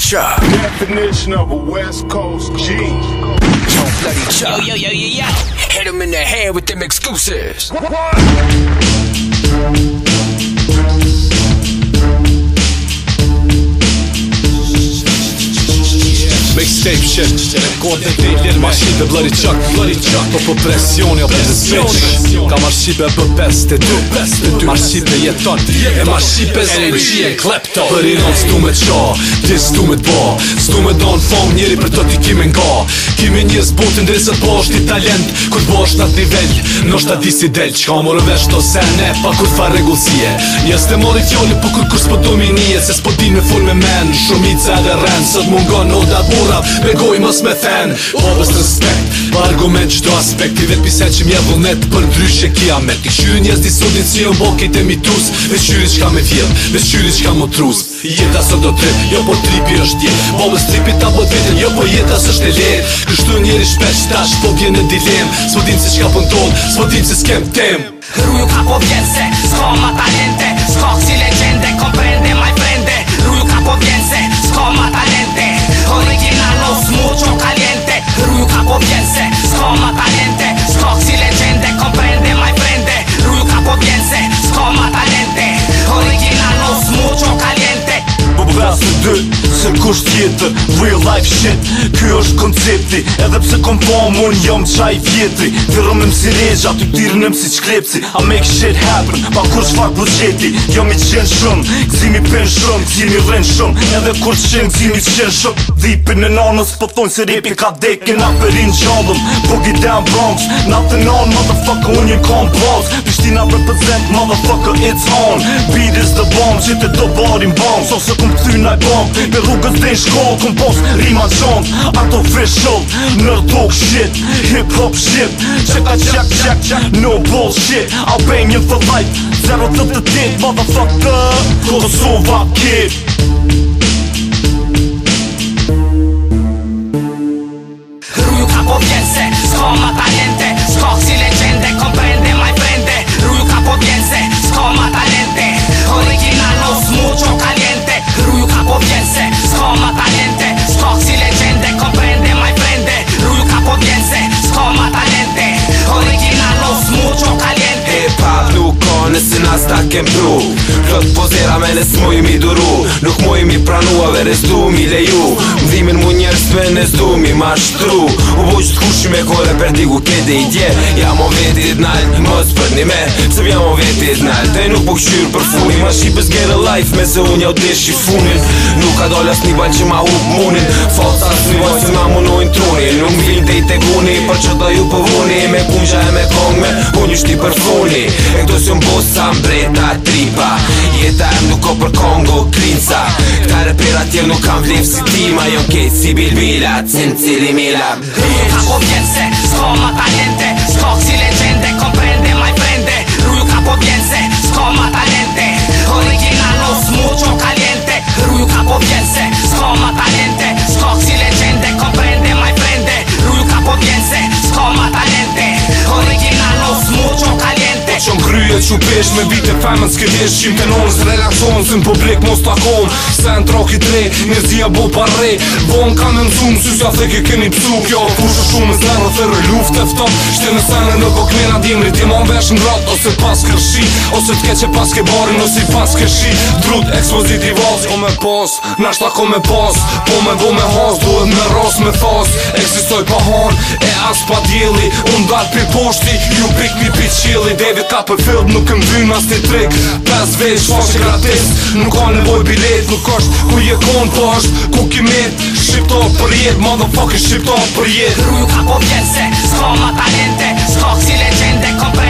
Definition of a West Coast G. Don't bloody chuck. Yo, yo, yo, yo, yo. Hit him in the head with them excuses. What? shape shit Kote të tijlir ma shqipe bloody chuck Bloody chuck Po po presioni o për të switch Ka ma shqipe për pes të du Ma shqipe jeton E ma shqipe zon Energy e klepto Për i non s'du me qa Ti s'du me t'bo S'du me don fong njëri për të ti kimi nga Kimi një zbutin drisët po është i talent Kur po është atë nivell Në është atë disi del Qa morë vesh të sene Pa kur fa regullësie Një s'te mori fjoli Po kur kur s'po dominije Se s'po din me full me men Shumica edhe ren Sot mungon oda burav Begoj mos me then Po bës respect Po argument qdo aspekt I vet pise që mje vullnet Për ndrysh që kia me Ti shy njës di sudin Si jo mbokit e mitus Ves qyri qka me vjet Ves qyri qka më trus Jeta së do tret Jo po tripi është tjet Po bës tripi ta po tretin Jo po jeta së shte let Kështu njeri shpesh tash Po bje në dilem Smo dim se qka pëndon po Smo dim se s'kem tem Rujo ka po vjet se S'ko ma talente S'ko se t'kosht tjetër, real life shit Ky është koncepti, edhe pse kom po amon jom qaj vjetri Thirëm e më si regja, ty tirën e më si qklepci A make shit happen, pa kur shfar budgeti Jom i qenë shumë, këzimi pen shumë, këzimi rren shumë Edhe kur qenë, këzimi qenë shumë Dhipin në nanës, po thonë se repi ka dekin përin gjallëm, po gjitë e bronx Na të nanë, motherfucker, unë një kom plaz Pishtina për të motherfucker, it's on Beat is the bomb, qitë e do barin bomb Sose këm këthy bomb, rrugës dhe në shkollë Kun pos rima zonë Ato freshëllë Në rrdoq shit Hip hop shit Qeka qek qek No bullshit Albanian for life Zero të të dit Motherfucker Kosova kid Kosova kid kem pru Këtë pozera me nësë mu mi duru Nuk mu mi pranua dhe nësë du mi leju Më dhimin mu njerës me nësë du mi ma shtru U bu të t'kushi me kore për t'i ku kete i dje Jam o veti dit nalë, më të për një me Sëm jam o veti nalë Te nuk bukëshyr për funi Ma shqipës gjerë life me se unë jau t'esh i funi Nuk ka dollë një balë që ma u munin te Për që do ju pëvuni Me kungja e me kongme Me po është i për funi E këtu si unë bosa mbreta tripa Jeta e nuk o për kongo krinca Këta repera tjel nuk kam vlif si tima Jo ke si bilbila Cim cili mila Ka po vjen vetë që pesh Me vite e femën s'ke hesh Qim të nonës relaxonë Sën publik po mos t'akon Se në troki tre Njëzia bo pare Vonë kam e mzumë Sësja se ke keni pësu Kjo kur që shumë Së në thërë luft e fëton Shte në sanë në kokmena Dimri ti ma më vesh në grot Ose pas kërshi Ose t'ke që pas ke bari Nësi pas kërshi Drut ekspozit i O jo me pos Nash t'ako me pos Po me bo me hos Duhet me ros me thos Eksistoj pa hon E as pa djeli Unë dat pi posht Devi ka për nuk e dy mas ti trek pas vesh fosh gratis nuk ka nevoj bilet nuk kosh ku je kon posh ku kimet shipto për jet motherfucker shipto për jet ruju ka po vjen se s'ka ma talente s'ka si legende kompre